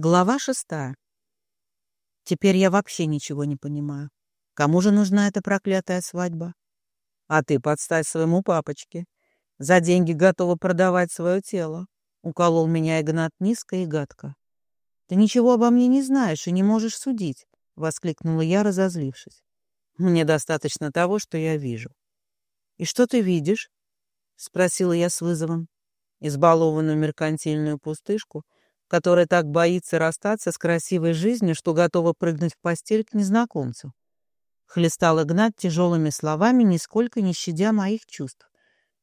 Глава шестая. Теперь я вообще ничего не понимаю. Кому же нужна эта проклятая свадьба? А ты подставь своему папочке. За деньги готова продавать свое тело. Уколол меня Игнат низко и гадко. Ты ничего обо мне не знаешь и не можешь судить, воскликнула я, разозлившись. Мне достаточно того, что я вижу. И что ты видишь? спросила я с вызовом. Избалованную меркантильную пустышку — которая так боится расстаться с красивой жизнью, что готова прыгнуть в постель к незнакомцу. Хлестал Игнат тяжелыми словами, нисколько не щадя моих чувств.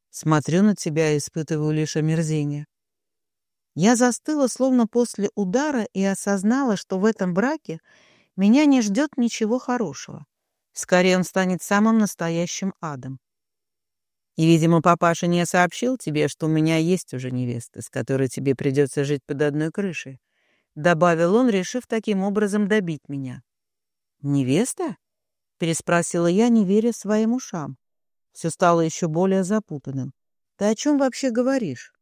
Смотрю на тебя и испытываю лишь омерзение. Я застыла, словно после удара, и осознала, что в этом браке меня не ждет ничего хорошего. Скорее, он станет самым настоящим адом. И, видимо, папаша не сообщил тебе, что у меня есть уже невеста, с которой тебе придется жить под одной крышей. Добавил он, решив таким образом добить меня. «Невеста?» — переспросила я, не веря своим ушам. Все стало еще более запутанным. «Ты о чем вообще говоришь?»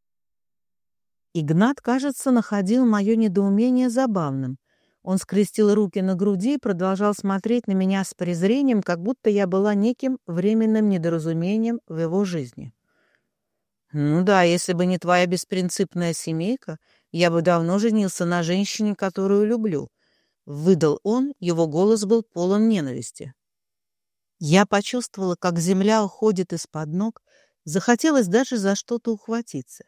Игнат, кажется, находил мое недоумение забавным. Он скрестил руки на груди и продолжал смотреть на меня с презрением, как будто я была неким временным недоразумением в его жизни. «Ну да, если бы не твоя беспринципная семейка, я бы давно женился на женщине, которую люблю», — выдал он, его голос был полон ненависти. Я почувствовала, как земля уходит из-под ног, захотелось даже за что-то ухватиться.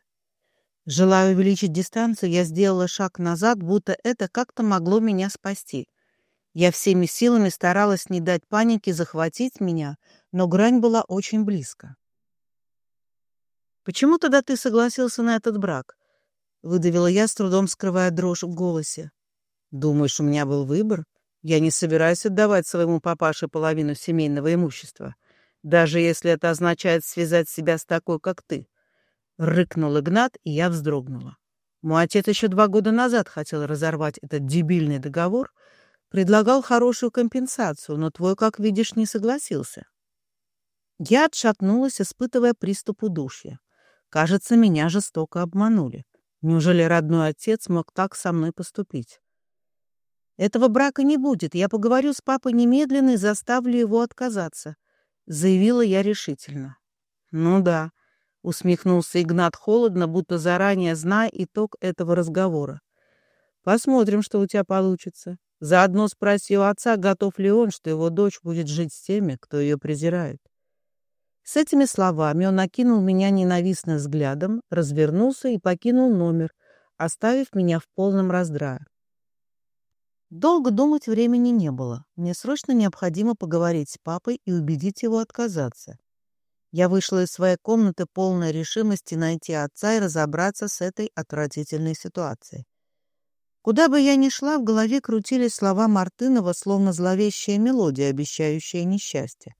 Желая увеличить дистанцию, я сделала шаг назад, будто это как-то могло меня спасти. Я всеми силами старалась не дать панике захватить меня, но грань была очень близко. «Почему тогда ты согласился на этот брак?» — выдавила я, с трудом скрывая дрожь в голосе. «Думаешь, у меня был выбор? Я не собираюсь отдавать своему папаше половину семейного имущества, даже если это означает связать себя с такой, как ты. Рыкнул Игнат, и я вздрогнула. Мой отец еще два года назад хотел разорвать этот дебильный договор, предлагал хорошую компенсацию, но твой, как видишь, не согласился. Я отшатнулась, испытывая приступ удушья. Кажется, меня жестоко обманули. Неужели родной отец мог так со мной поступить? Этого брака не будет. Я поговорю с папой немедленно и заставлю его отказаться, заявила я решительно. Ну да, усмехнулся Игнат холодно, будто заранее зная итог этого разговора. Посмотрим, что у тебя получится. Заодно спроси у отца, готов ли он, что его дочь будет жить с теми, кто ее презирает. С этими словами он накинул меня ненавистным взглядом, развернулся и покинул номер, оставив меня в полном раздрае. Долго думать времени не было. Мне срочно необходимо поговорить с папой и убедить его отказаться. Я вышла из своей комнаты полной решимости найти отца и разобраться с этой отвратительной ситуацией. Куда бы я ни шла, в голове крутились слова Мартынова, словно зловещая мелодия, обещающая несчастье.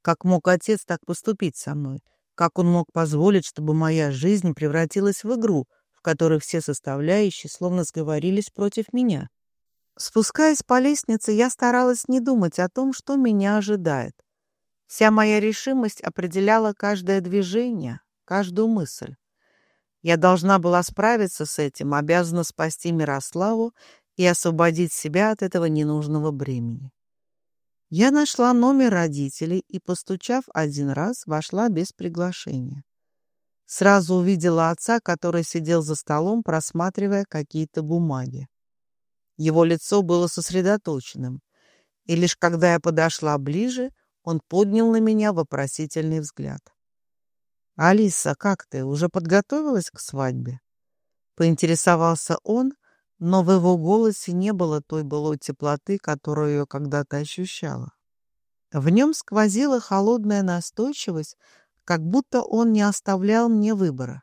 Как мог отец так поступить со мной? Как он мог позволить, чтобы моя жизнь превратилась в игру, в которой все составляющие словно сговорились против меня? Спускаясь по лестнице, я старалась не думать о том, что меня ожидает. Вся моя решимость определяла каждое движение, каждую мысль. Я должна была справиться с этим, обязана спасти Мирославу и освободить себя от этого ненужного бремени. Я нашла номер родителей и, постучав один раз, вошла без приглашения. Сразу увидела отца, который сидел за столом, просматривая какие-то бумаги. Его лицо было сосредоточенным, и лишь когда я подошла ближе — он поднял на меня вопросительный взгляд. «Алиса, как ты? Уже подготовилась к свадьбе?» Поинтересовался он, но в его голосе не было той былой теплоты, которую я когда-то ощущала. В нем сквозила холодная настойчивость, как будто он не оставлял мне выбора.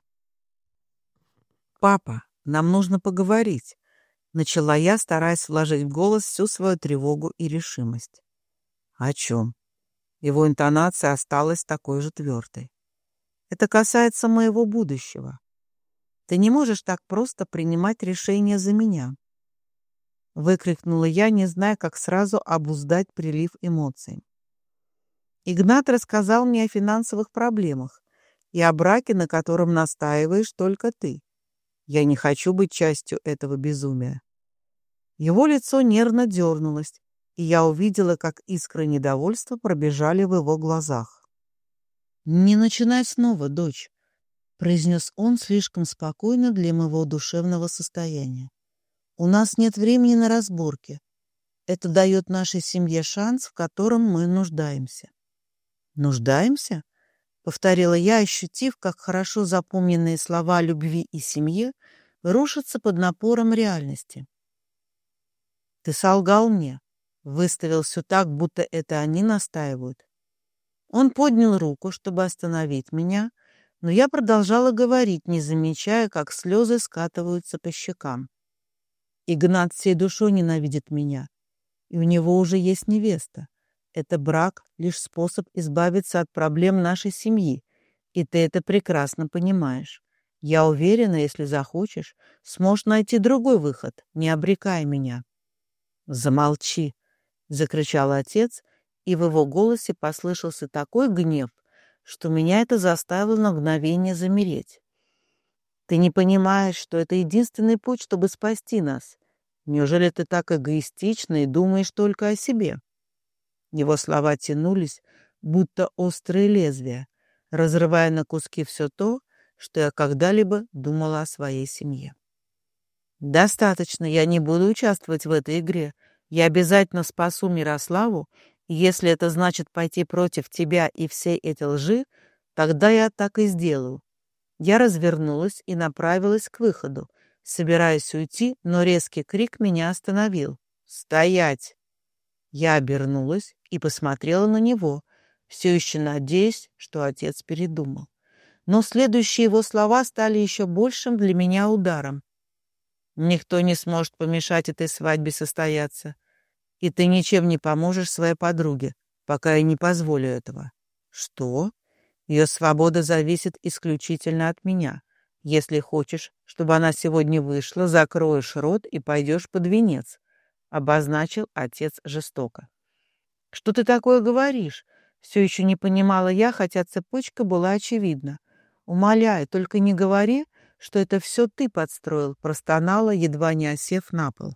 «Папа, нам нужно поговорить», — начала я, стараясь вложить в голос всю свою тревогу и решимость. «О чем?» Его интонация осталась такой же твердой. Это касается моего будущего. Ты не можешь так просто принимать решения за меня. Выкрикнула я, не зная, как сразу обуздать прилив эмоций. Игнат рассказал мне о финансовых проблемах и о браке, на котором настаиваешь только ты. Я не хочу быть частью этого безумия. Его лицо нервно дернулось, и я увидела, как искры недовольства пробежали в его глазах. «Не начинай снова, дочь», — произнес он слишком спокойно для моего душевного состояния. «У нас нет времени на разборки. Это дает нашей семье шанс, в котором мы нуждаемся». «Нуждаемся?» — повторила я, ощутив, как хорошо запомненные слова любви и семье рушатся под напором реальности. «Ты солгал мне», — выставил все так, будто это они настаивают. Он поднял руку, чтобы остановить меня, но я продолжала говорить, не замечая, как слезы скатываются по щекам. Игнат всей душой ненавидит меня, и у него уже есть невеста. Это брак — лишь способ избавиться от проблем нашей семьи, и ты это прекрасно понимаешь. Я уверена, если захочешь, сможешь найти другой выход, не обрекая меня». «Замолчи!» — закричал отец, и в его голосе послышался такой гнев, что меня это заставило на мгновение замереть. «Ты не понимаешь, что это единственный путь, чтобы спасти нас. Неужели ты так эгоистична и думаешь только о себе?» Его слова тянулись, будто острые лезвия, разрывая на куски все то, что я когда-либо думала о своей семье. «Достаточно, я не буду участвовать в этой игре. Я обязательно спасу Мирославу, если это значит пойти против тебя и всей этой лжи, тогда я так и сделаю». Я развернулась и направилась к выходу, собираясь уйти, но резкий крик меня остановил. «Стоять!» Я обернулась и посмотрела на него, все еще надеясь, что отец передумал. Но следующие его слова стали еще большим для меня ударом. «Никто не сможет помешать этой свадьбе состояться, и ты ничем не поможешь своей подруге, пока я не позволю этого». «Что?» Ее свобода зависит исключительно от меня. Если хочешь, чтобы она сегодня вышла, закроешь рот и пойдешь под венец обозначил отец жестоко. «Что ты такое говоришь?» Все еще не понимала я, хотя цепочка была очевидна. «Умоляю, только не говори, что это все ты подстроил», простонала, едва не осев на пол.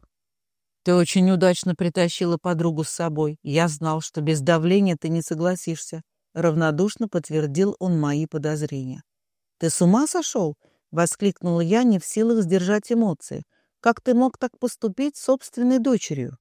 «Ты очень удачно притащила подругу с собой. Я знал, что без давления ты не согласишься», равнодушно подтвердил он мои подозрения. «Ты с ума сошел?» — воскликнула я, не в силах сдержать эмоции. Как ты мог так поступить с собственной дочерью?